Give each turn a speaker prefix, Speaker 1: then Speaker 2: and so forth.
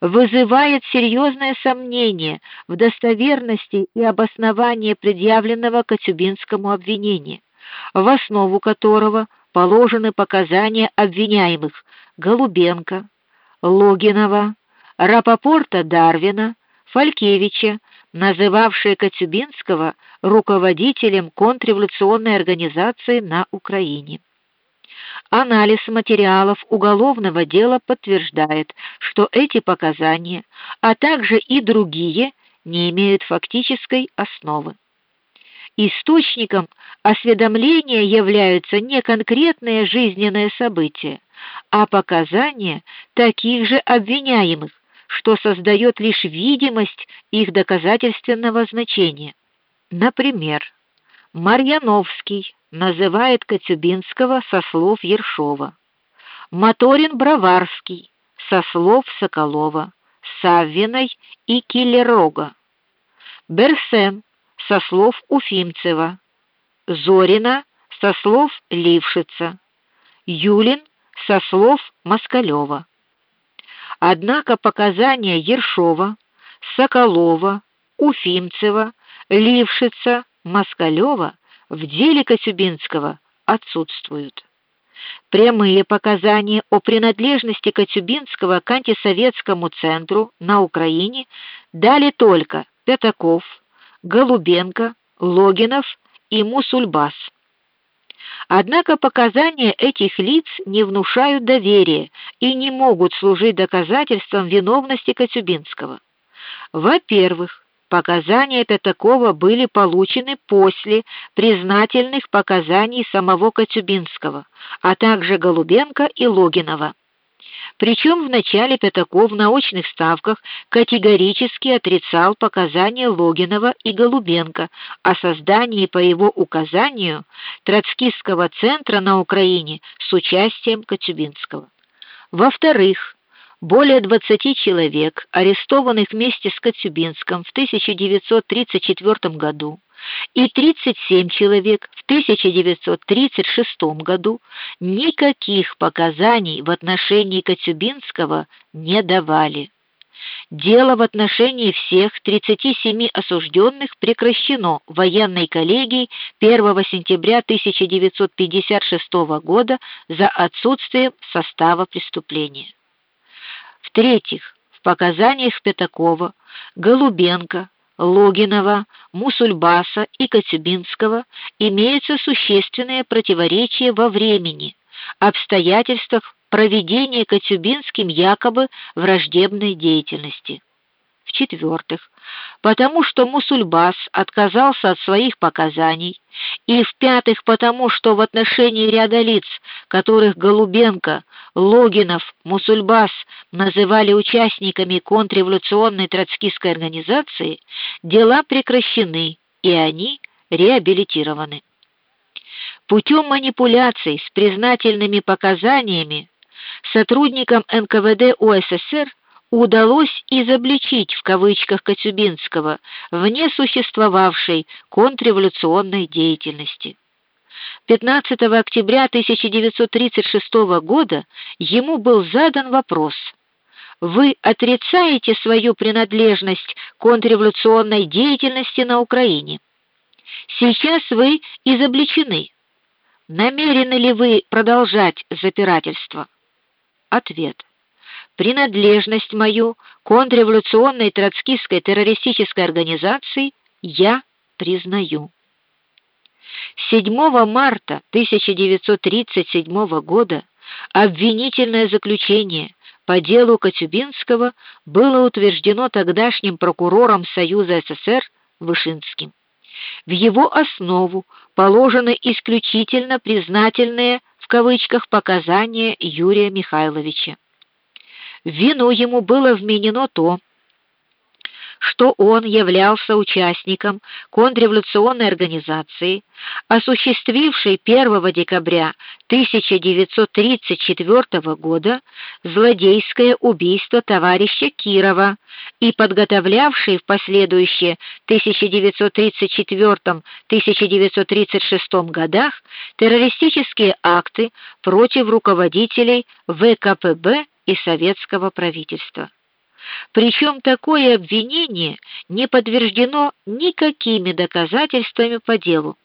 Speaker 1: вызывает серьезное сомнение в достоверности и обосновании предъявленного Коцюбинскому обвинения, в основу которого положены показания обвиняемых Голубенко, Логинова, Рапопорта Дарвина, Фалькевича, называвшие Коцюбинского руководителем контрреволюционной организации на Украине. Анализ материалов уголовного дела подтверждает, что эти показания, а также и другие, не имеют фактической основы. Источником осведомления являются не конкретные жизненные события, а показания таких же обвиняемых, что создает лишь видимость их доказательственного значения. Например, Марьяновский называет Коцюбинского со слов Ершова. Моторин Броварский со слов Соколова, Саввиной и Киллерога. Берсен со слов Уфимцева. Зорина со слов Лившица. Юлин со слов Москалева. Однако показания Ершова, Соколова, Уфимцева, Лившица, Москалева в деле Коцюбинского отсутствуют. Прямые показания о принадлежности Коцюбинского к антисоветскому центру на Украине дали только Пятаков, Голубенко, Логинов и Мусульбас. Однако показания этих лиц не внушают доверия и не могут служить доказательством виновности Коцюбинского. Во-первых, Показания Пятакова были получены после признательных показаний самого Коцюбинского, а также Голубенко и Логинова. Причем вначале Пятаков на очных ставках категорически отрицал показания Логинова и Голубенко о создании по его указанию троцкистского центра на Украине с участием Коцюбинского. Во-вторых, более 20 человек, арестованных вместе с Коцюбинским в 1934 году, и 37 человек в 1936 году никаких показаний в отношении Коцюбинского не давали. Дело в отношении всех 37 осужденных прекращено военной коллегией 1 сентября 1956 года за отсутствием состава преступления. В-третьих, в показаниях Пятакова, Голубенко, Логинова, Мусульбаса и Коцюбинского имеются существенные противоречия во времени, обстоятельствах проведения Коцюбинским якобы враждебной деятельности. В-четвертых, потому что Мусульбас отказался от своих показаний, и в-пятых, потому что в отношении ряда лиц, которых Голубенко, Логинов, Мусульбас называли участниками контрреволюционной троцкистской организации, дела прекращены, и они реабилитированы. Путем манипуляций с признательными показаниями сотрудникам НКВД УССР удалось изобличить в кавычках Коцюбинского вне существовавшей контрреволюционной деятельности. 15 октября 1936 года ему был задан вопрос: Вы отрицаете свою принадлежность к контрреволюционной деятельности на Украине? Сейчас вы изобличены. Намерены ли вы продолжать запирательство? Ответ: принадлежность мою к контрреволюционной троцкистской террористической организации я признаю. 7 марта 1937 года обвинительное заключение по делу Коцюбинского было утверждено тогдашним прокурором Союза СССР Вышинским. В его основу положены исключительно признательные в кавычках показания Юрия Михайловича. Вину ему было вменено то, что он являлся участником контрреволюционной организации, осуществившей 1 декабря 1934 года злодейское убийство товарища Кирова и подготовлявшей в последующие 1934-1936 годах террористические акты против руководителей ВКПБ и советского правительства. Причем такое обвинение не подтверждено никакими доказательствами по делу.